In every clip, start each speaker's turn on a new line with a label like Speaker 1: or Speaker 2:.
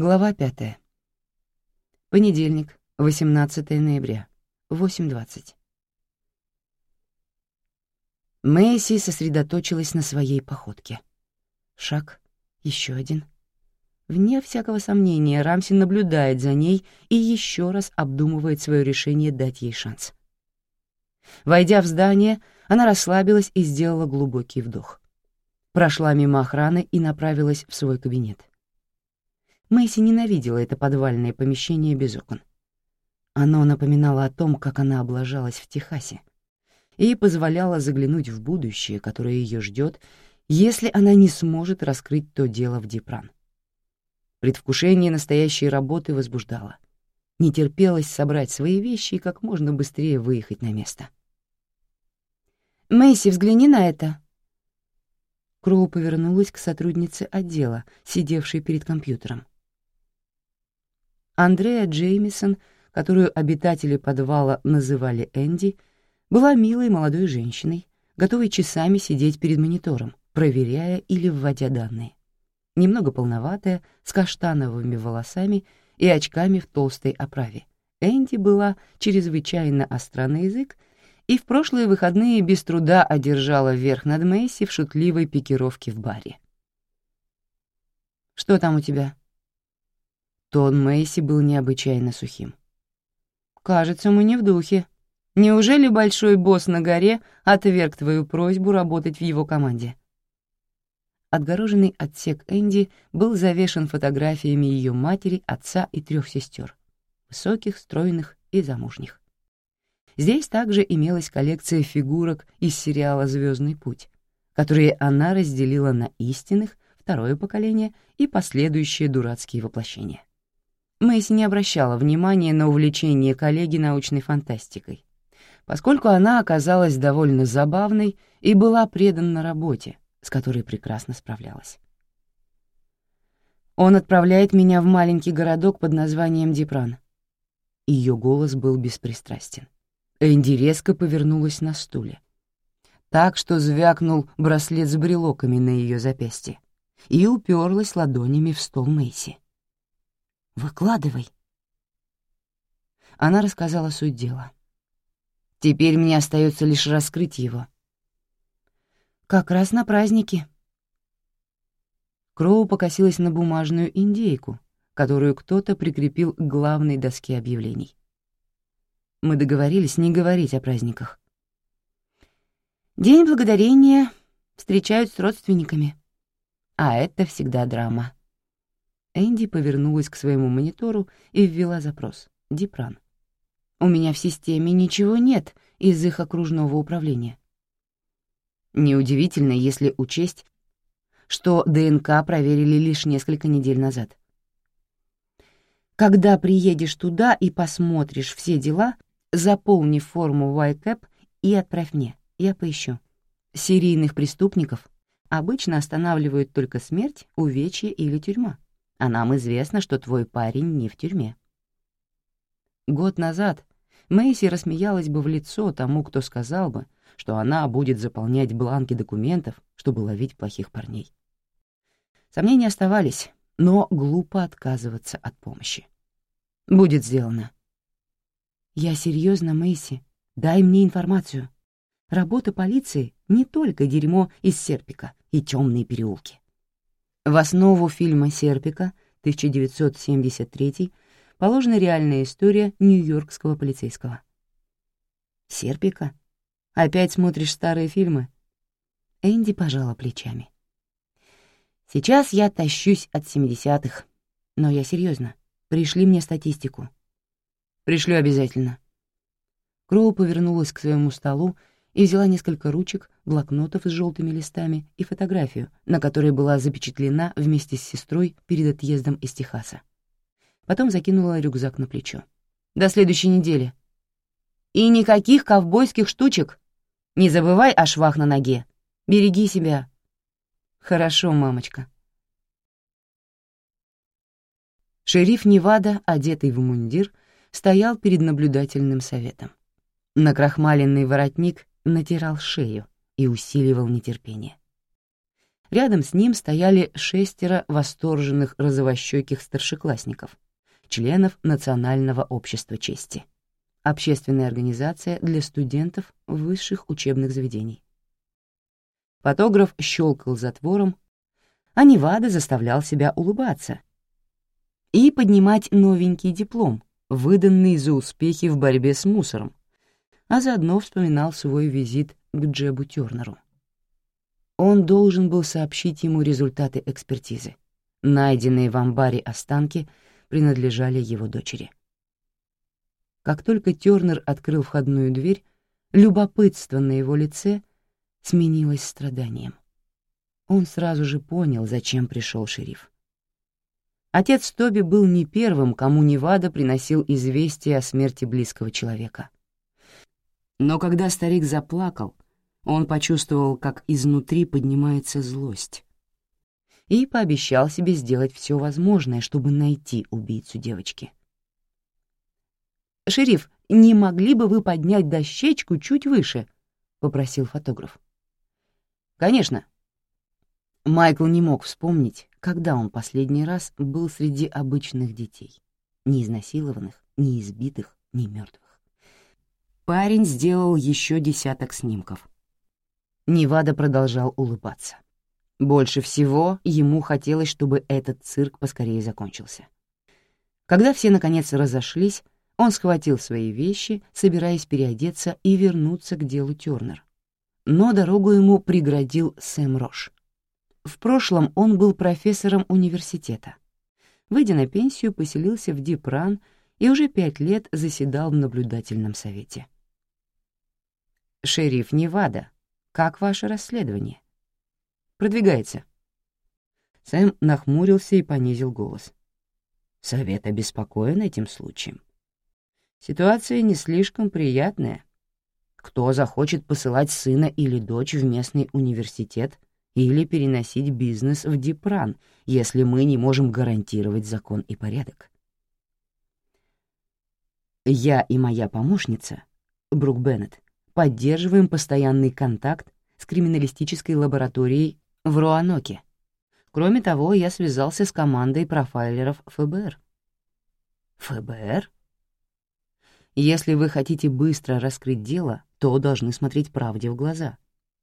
Speaker 1: Глава пятая. Понедельник, 18 ноября, 8.20. Мэйси сосредоточилась на своей походке. Шаг, еще один. Вне всякого сомнения, Рамси наблюдает за ней и еще раз обдумывает свое решение дать ей шанс. Войдя в здание, она расслабилась и сделала глубокий вдох. Прошла мимо охраны и направилась в свой кабинет. Мэйси ненавидела это подвальное помещение без окон. Оно напоминало о том, как она облажалась в Техасе, и позволяло заглянуть в будущее, которое ее ждет, если она не сможет раскрыть то дело в Дипран. Предвкушение настоящей работы возбуждало. Не терпелось собрать свои вещи и как можно быстрее выехать на место.
Speaker 2: «Мэйси, взгляни на это!»
Speaker 1: Кроу повернулась к сотруднице отдела, сидевшей перед компьютером. Андреа Джеймисон, которую обитатели подвала называли Энди, была милой молодой женщиной, готовой часами сидеть перед монитором, проверяя или вводя данные. Немного полноватая, с каштановыми волосами и очками в толстой оправе. Энди была чрезвычайно остра на язык и в прошлые выходные без труда одержала верх над Мэйси в шутливой пикировке в баре. «Что там у тебя?» Тон Мэйси был необычайно сухим. «Кажется, мы не в духе. Неужели большой босс на горе отверг твою просьбу работать в его команде?» Отгороженный отсек Энди был завешен фотографиями ее матери, отца и трех сестер, высоких, стройных и замужних. Здесь также имелась коллекция фигурок из сериала «Звездный путь», которые она разделила на истинных, второе поколение и последующие дурацкие воплощения. Мэйси не обращала внимания на увлечение коллеги научной фантастикой, поскольку она оказалась довольно забавной и была предана работе, с которой прекрасно справлялась. Он отправляет меня в маленький городок под названием Дипран. Ее голос был беспристрастен. Энди резко повернулась на стуле. Так что звякнул браслет с брелоками на ее запястье и уперлась ладонями в стол Мэйси. Выкладывай. Она рассказала суть дела. Теперь мне остается лишь раскрыть его. Как раз на празднике. Кроу покосилась на бумажную индейку, которую кто-то прикрепил к главной доске объявлений. Мы договорились не говорить о праздниках. День благодарения встречают с родственниками. А это всегда драма. Энди повернулась к своему монитору и ввела запрос «Дипран». «У меня в системе ничего нет из их окружного управления». Неудивительно, если учесть, что ДНК проверили лишь несколько недель назад. Когда приедешь туда и посмотришь все дела, заполни форму YCAP и отправь мне, я поищу. Серийных преступников обычно останавливают только смерть, увечье или тюрьма а нам известно, что твой парень не в тюрьме. Год назад Мэйси рассмеялась бы в лицо тому, кто сказал бы, что она будет заполнять бланки документов, чтобы ловить плохих парней. Сомнения оставались, но глупо отказываться от помощи. Будет сделано. Я серьезно, Мэйси, дай мне информацию. Работа полиции — не только дерьмо из серпика и темные переулки. В основу фильма «Серпика» 1973 положена реальная история нью-йоркского полицейского. «Серпика? Опять смотришь старые фильмы?» Энди пожала плечами. «Сейчас я тащусь от 70-х, но я серьезно. Пришли мне статистику». «Пришлю обязательно». Кроу повернулась к своему столу и взяла несколько ручек, блокнотов с желтыми листами и фотографию, на которой была запечатлена вместе с сестрой перед отъездом из Техаса. Потом закинула рюкзак на плечо. «До следующей недели». «И никаких ковбойских штучек! Не забывай о швах на ноге. Береги себя». «Хорошо, мамочка». Шериф Невада, одетый в мундир, стоял перед наблюдательным советом. Накрахмаленный воротник натирал шею и усиливал нетерпение. Рядом с ним стояли шестеро восторженных розовощеких старшеклассников, членов Национального общества чести, общественная организация для студентов высших учебных заведений. Фотограф щелкал затвором, а Невада заставлял себя улыбаться и поднимать новенький диплом, выданный за успехи в борьбе с мусором, а заодно вспоминал свой визит к Джебу Тёрнеру. Он должен был сообщить ему результаты экспертизы. Найденные в амбаре останки принадлежали его дочери. Как только Тёрнер открыл входную дверь, любопытство на его лице сменилось страданием. Он сразу же понял, зачем пришел шериф. Отец Тоби был не первым, кому Невада приносил известие о смерти близкого человека. Но когда старик заплакал, он почувствовал, как изнутри поднимается злость, и пообещал себе сделать все возможное, чтобы найти убийцу девочки. «Шериф, не могли бы вы поднять дощечку чуть выше?» — попросил фотограф. «Конечно». Майкл не мог вспомнить, когда он последний раз был среди обычных детей, не изнасилованных, не избитых, не мертвых. Парень сделал еще десяток снимков — Невада продолжал улыбаться. Больше всего ему хотелось, чтобы этот цирк поскорее закончился. Когда все, наконец, разошлись, он схватил свои вещи, собираясь переодеться и вернуться к делу Тёрнер. Но дорогу ему преградил Сэм Рош. В прошлом он был профессором университета. Выйдя на пенсию, поселился в Дипран и уже пять лет заседал в наблюдательном совете. «Шериф Невада», как ваше расследование? Продвигается. Сэм нахмурился и понизил голос. Совет обеспокоен этим случаем. Ситуация не слишком приятная. Кто захочет посылать сына или дочь в местный университет или переносить бизнес в Дипран, если мы не можем гарантировать закон и порядок? Я и моя помощница, Брук Беннет, поддерживаем постоянный контакт с криминалистической лабораторией в Руаноке. Кроме того, я связался с командой профайлеров ФБР. ФБР? Если вы хотите быстро раскрыть дело, то должны смотреть правде в глаза.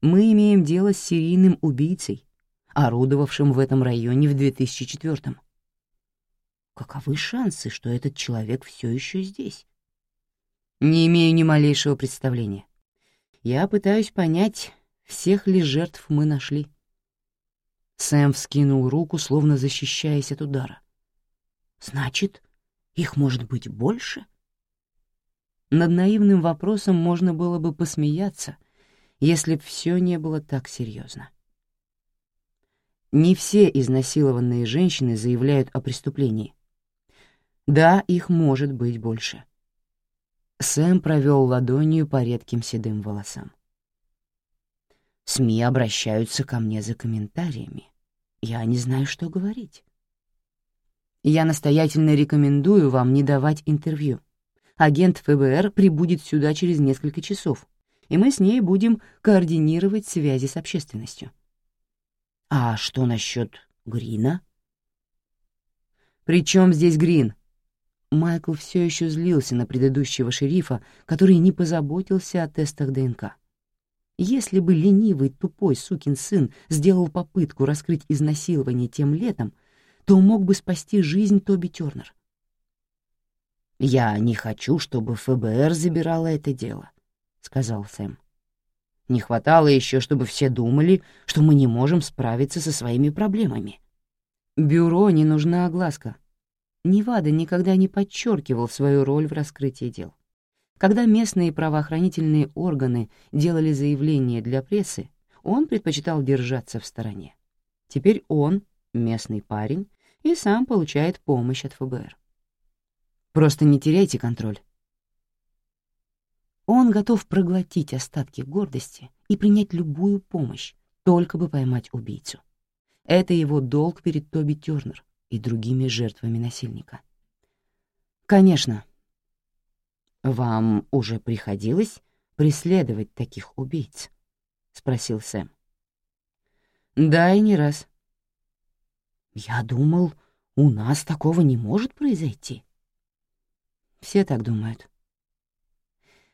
Speaker 1: Мы имеем дело с серийным убийцей, орудовавшим в этом районе в 2004-м. Каковы шансы, что этот человек все еще здесь? Не имею ни малейшего представления. Я пытаюсь понять, всех ли жертв мы нашли. Сэм вскинул руку, словно защищаясь от удара. «Значит, их может быть больше?» Над наивным вопросом можно было бы посмеяться, если б все не было так серьезно. Не все изнасилованные женщины заявляют о преступлении. Да, их может быть больше. Сэм провел ладонью по редким седым волосам. СМИ обращаются ко мне за комментариями. Я не знаю, что говорить. Я настоятельно рекомендую вам не давать интервью. Агент ФБР прибудет сюда через несколько часов, и мы с ней будем координировать связи с общественностью. А что насчет Грина? «При чем здесь Грин?» Майкл все еще злился на предыдущего шерифа, который не позаботился о тестах ДНК. Если бы ленивый тупой сукин сын сделал попытку раскрыть изнасилование тем летом, то мог бы спасти жизнь Тоби Тёрнер. «Я не хочу, чтобы ФБР забирало это дело», — сказал Сэм. «Не хватало еще, чтобы все думали, что мы не можем справиться со своими проблемами». «Бюро не нужна огласка», Невада никогда не подчеркивал свою роль в раскрытии дел. Когда местные правоохранительные органы делали заявления для прессы, он предпочитал держаться в стороне. Теперь он, местный парень, и сам получает помощь от ФБР. Просто не теряйте контроль. Он готов проглотить остатки гордости и принять любую помощь, только бы поймать убийцу. Это его долг перед Тоби Тёрнер, и другими жертвами насильника. Конечно. Вам уже приходилось преследовать таких убийц? спросил Сэм. Да, и не раз.
Speaker 2: Я думал, у нас такого не может произойти.
Speaker 1: Все так думают.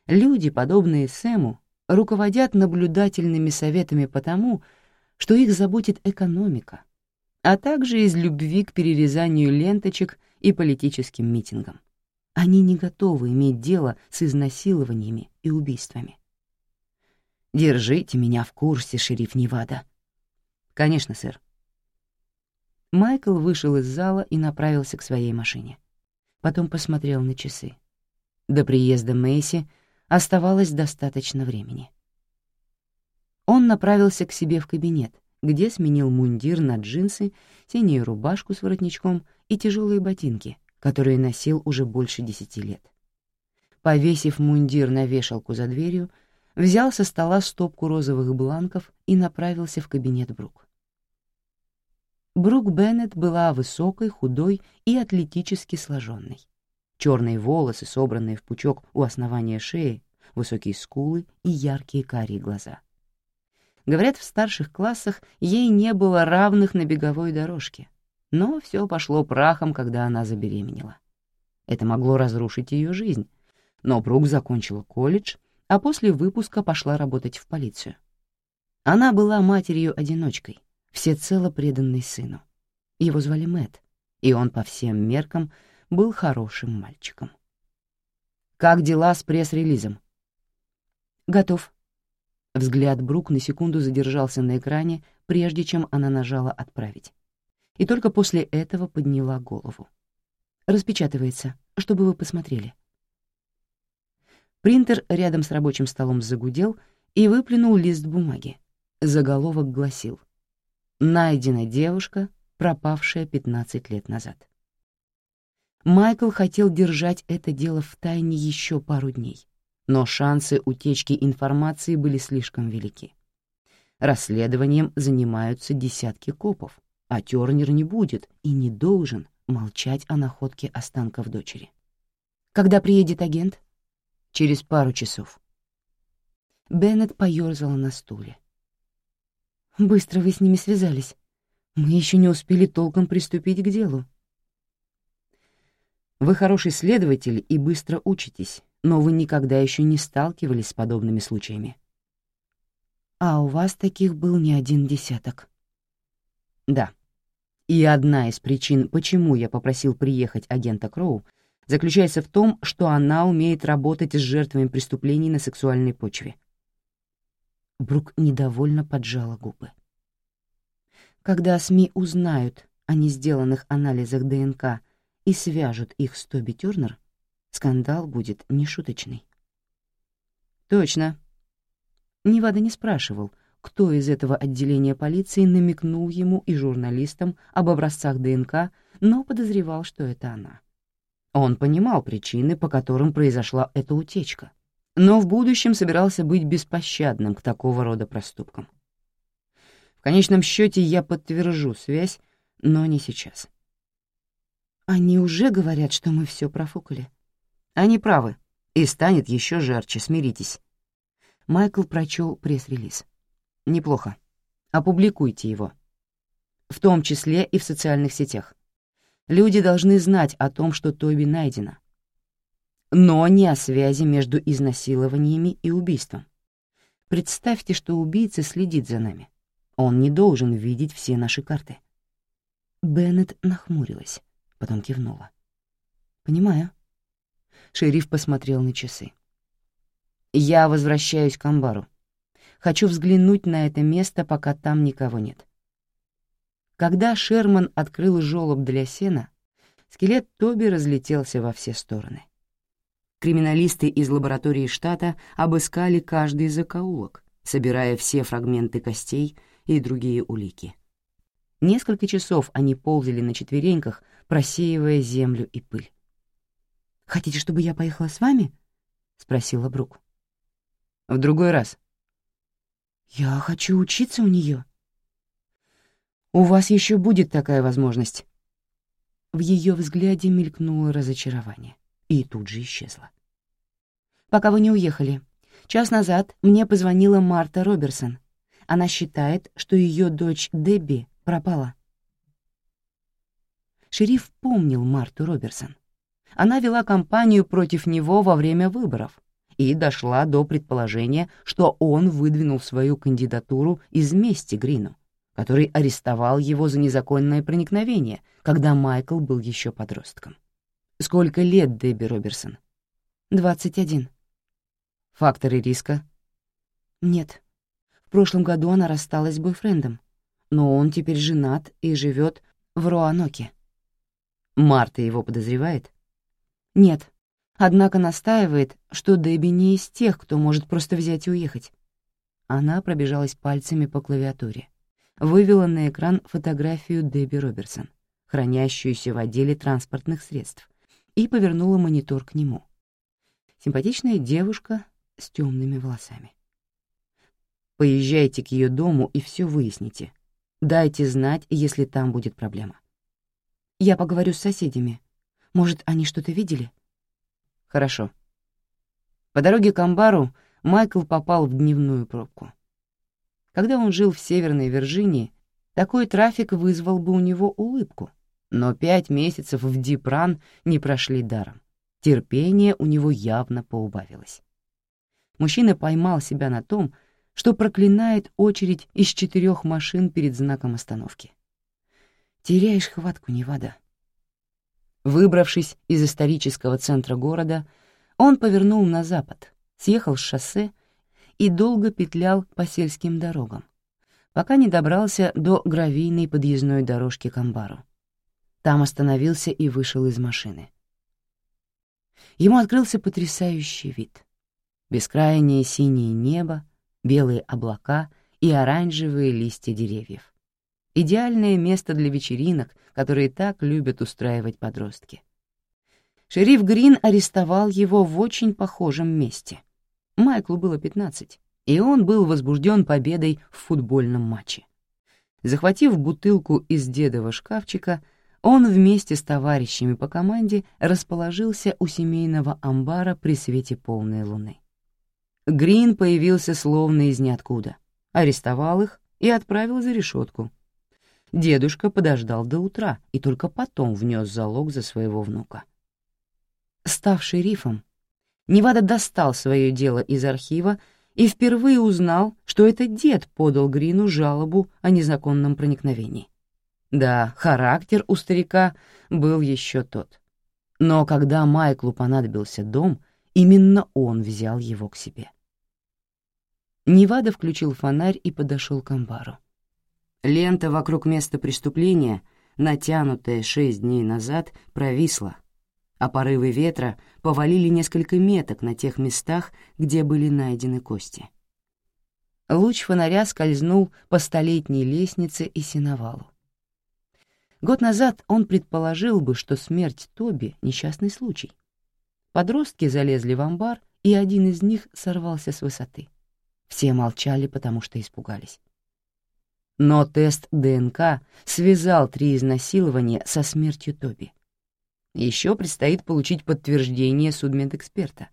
Speaker 1: Люди, подобные Сэму, руководят наблюдательными советами потому, что их заботит экономика, а также из любви к перерезанию ленточек и политическим митингам. Они не готовы иметь дело с изнасилованиями и убийствами. Держите меня в курсе, шериф Невада. Конечно, сэр. Майкл вышел из зала и направился к своей машине. Потом посмотрел на часы. До приезда Мэйси оставалось достаточно времени. Он направился к себе в кабинет, где сменил мундир на джинсы, синюю рубашку с воротничком и тяжелые ботинки, которые носил уже больше десяти лет. Повесив мундир на вешалку за дверью, взял со стола стопку розовых бланков и направился в кабинет Брук. Брук Беннет была высокой, худой и атлетически сложенной. Черные волосы, собранные в пучок у основания шеи, высокие скулы и яркие карие глаза. Говорят, в старших классах ей не было равных на беговой дорожке, но все пошло прахом, когда она забеременела. Это могло разрушить ее жизнь, но Брук закончила колледж, а после выпуска пошла работать в полицию. Она была матерью-одиночкой, всецело преданной сыну. Его звали Мэт, и он по всем меркам был хорошим мальчиком. «Как дела с пресс-релизом?» «Готов». Взгляд Брук на секунду задержался на экране, прежде чем она нажала «Отправить». И только после этого подняла голову. «Распечатывается, чтобы вы посмотрели». Принтер рядом с рабочим столом загудел и выплюнул лист бумаги. Заголовок гласил «Найдена девушка, пропавшая 15 лет назад». Майкл хотел держать это дело в тайне еще пару дней, но шансы утечки информации были слишком велики. Расследованием занимаются десятки копов, а Тёрнер не будет и не должен молчать о находке останков дочери. «Когда приедет агент?» «Через пару часов». Беннет поёрзала на стуле. «Быстро вы с ними связались. Мы еще не успели толком приступить к делу». Вы хороший следователь и быстро учитесь, но вы никогда еще не сталкивались с подобными случаями. А у вас таких был не один десяток. Да. И одна из причин, почему я попросил приехать агента Кроу, заключается в том, что она умеет работать с жертвами преступлений на сексуальной почве. Брук недовольно поджала губы. Когда СМИ узнают о несделанных анализах ДНК и свяжут их с Тоби Тёрнер, скандал будет нешуточный. Точно. Невада не спрашивал, кто из этого отделения полиции намекнул ему и журналистам об образцах ДНК, но подозревал, что это она. Он понимал причины, по которым произошла эта утечка, но в будущем собирался быть беспощадным к такого рода проступкам. В конечном счете я подтвержу связь, но не сейчас. Они уже говорят, что мы все профукали. Они правы. И станет еще жарче, смиритесь. Майкл прочел пресс-релиз. Неплохо. Опубликуйте его. В том числе и в социальных сетях. Люди должны знать о том, что Тоби найдена. Но не о связи между изнасилованиями и убийством. Представьте, что убийца следит за нами. Он не должен видеть все наши карты. Беннет нахмурилась потом кивнула. «Понимаю». Шериф посмотрел на часы. «Я возвращаюсь к амбару. Хочу взглянуть на это место, пока там никого нет». Когда Шерман открыл жёлоб для сена, скелет Тоби разлетелся во все стороны. Криминалисты из лаборатории штата обыскали каждый закоулок, собирая все фрагменты костей и другие улики. Несколько часов они ползали на четвереньках, просеивая землю и пыль. «Хотите, чтобы я поехала с вами?» — спросила Брук. «В другой раз». «Я хочу учиться у нее. «У вас еще будет такая возможность». В ее взгляде мелькнуло разочарование и тут же исчезло. «Пока вы не уехали. Час назад мне позвонила Марта Роберсон. Она считает, что ее дочь Дебби пропала. Шериф помнил Марту Роберсон. Она вела кампанию против него во время выборов и дошла до предположения, что он выдвинул свою кандидатуру из мести Грину, который арестовал его за незаконное проникновение, когда Майкл был еще подростком. Сколько лет Дебби Роберсон?
Speaker 2: Двадцать один.
Speaker 1: Факторы риска?
Speaker 2: Нет. В прошлом году она рассталась с бойфрендом, но он теперь женат и живет в Руаноке.
Speaker 1: Марта его подозревает?
Speaker 2: Нет. Однако настаивает, что Дебби не из тех, кто может просто взять и уехать. Она пробежалась пальцами по клавиатуре. Вывела на экран фотографию Дебби Роберсон, хранящуюся в отделе транспортных средств, и повернула монитор к нему. Симпатичная девушка с темными волосами. Поезжайте к ее дому и все выясните. Дайте знать, если там будет проблема. Я поговорю с соседями. Может, они что-то видели?
Speaker 1: Хорошо. По дороге к амбару Майкл попал в дневную пробку. Когда он жил в Северной Вирджинии, такой трафик вызвал бы у него улыбку, но пять месяцев в Дипран не прошли даром. Терпение у него явно поубавилось. Мужчина поймал себя на том, что проклинает очередь из четырех машин перед знаком остановки. Теряешь хватку, Невада. Выбравшись из исторического центра города, он повернул на запад, съехал с шоссе и долго петлял по сельским дорогам, пока не добрался до гравийной подъездной дорожки к амбару. Там остановился и вышел из машины. Ему открылся потрясающий вид. Бескрайнее синее небо, белые облака и оранжевые листья деревьев. Идеальное место для вечеринок, которые так любят устраивать подростки. Шериф Грин арестовал его в очень похожем месте. Майклу было 15, и он был возбужден победой в футбольном матче. Захватив бутылку из дедова шкафчика, он вместе с товарищами по команде расположился у семейного амбара при свете полной луны. Грин появился словно из ниоткуда, арестовал их и отправил за решетку. Дедушка подождал до утра и только потом внес залог за своего внука. Став шерифом, Невада достал свое дело из архива и впервые узнал, что это дед подал Грину жалобу о незаконном проникновении. Да, характер у старика был еще тот. Но когда Майклу понадобился дом — Именно он взял его к себе. Невада включил фонарь и подошел к амбару. Лента вокруг места преступления, натянутая шесть дней назад, провисла, а порывы ветра повалили несколько меток на тех местах, где были найдены кости. Луч фонаря скользнул по столетней лестнице и сеновалу. Год назад он предположил бы, что смерть Тоби — несчастный случай. Подростки залезли в амбар, и один из них сорвался с высоты. Все молчали, потому что испугались. Но тест ДНК связал три изнасилования со смертью Тоби. Еще предстоит получить подтверждение судмедэксперта.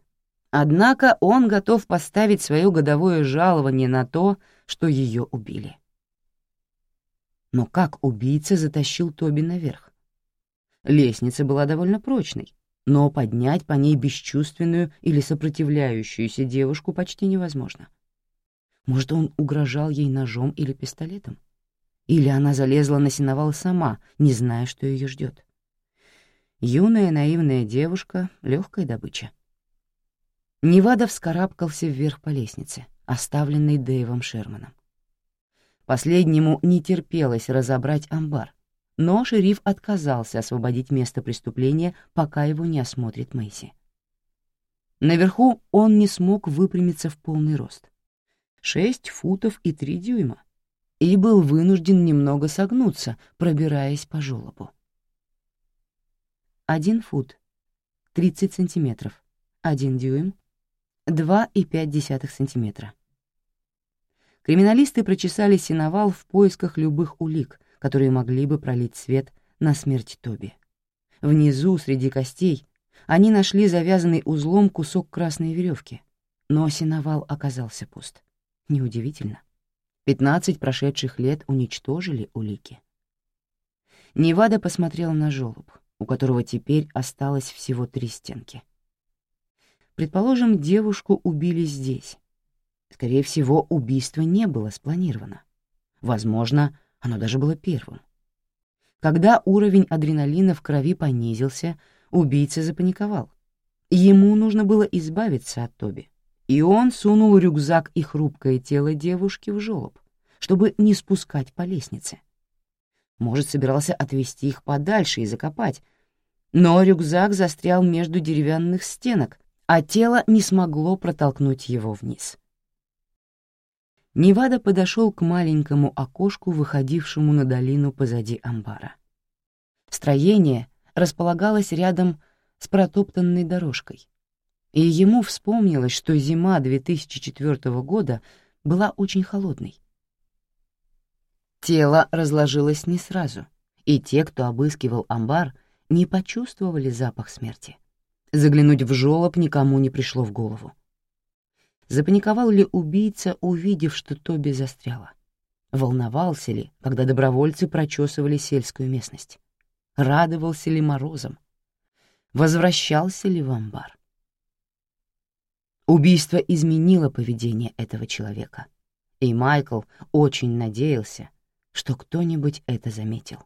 Speaker 1: Однако он готов поставить свое годовое жалование на то, что ее убили. Но как убийца затащил Тоби наверх? Лестница была довольно прочной, но поднять по ней бесчувственную или сопротивляющуюся девушку почти невозможно. Может, он угрожал ей ножом или пистолетом? Или она залезла на сеновал сама, не зная, что ее ждет. Юная наивная девушка — легкая добыча. Невада вскарабкался вверх по лестнице, оставленной Дэйвом Шерманом. Последнему не терпелось разобрать амбар, но шериф отказался освободить место преступления, пока его не осмотрит Мэйси. Наверху он не смог выпрямиться в полный рост. Шесть футов и три дюйма. И был вынужден немного согнуться, пробираясь по желобу. Один фут, 30 сантиметров, один дюйм, два и пять десятых сантиметра. Криминалисты прочесали сеновал в поисках любых улик — которые могли бы пролить свет на смерть Тоби. Внизу, среди костей, они нашли завязанный узлом кусок красной веревки, но сеновал оказался пуст. Неудивительно.
Speaker 2: Пятнадцать прошедших лет уничтожили улики. Невада посмотрела на жёлоб, у которого теперь осталось всего три стенки. Предположим, девушку убили здесь. Скорее всего, убийство не было спланировано. Возможно, оно даже было первым. Когда уровень адреналина в крови понизился, убийца запаниковал. Ему нужно было избавиться от Тоби, и он сунул рюкзак и хрупкое тело девушки в жёлоб, чтобы не спускать по лестнице. Может, собирался отвезти их подальше и закопать, но рюкзак застрял между деревянных стенок, а тело не смогло протолкнуть его вниз. Невада подошел к маленькому окошку, выходившему на долину позади амбара. Строение располагалось рядом с протоптанной дорожкой, и ему вспомнилось, что зима 2004 года была очень холодной. Тело разложилось не сразу, и те, кто обыскивал амбар, не почувствовали запах смерти. Заглянуть в жёлоб никому не пришло в голову. Запаниковал ли убийца, увидев, что Тоби застряла? Волновался ли, когда добровольцы прочесывали сельскую местность? Радовался ли морозом? Возвращался ли в амбар? Убийство изменило поведение этого человека, и Майкл очень надеялся, что кто-нибудь это заметил.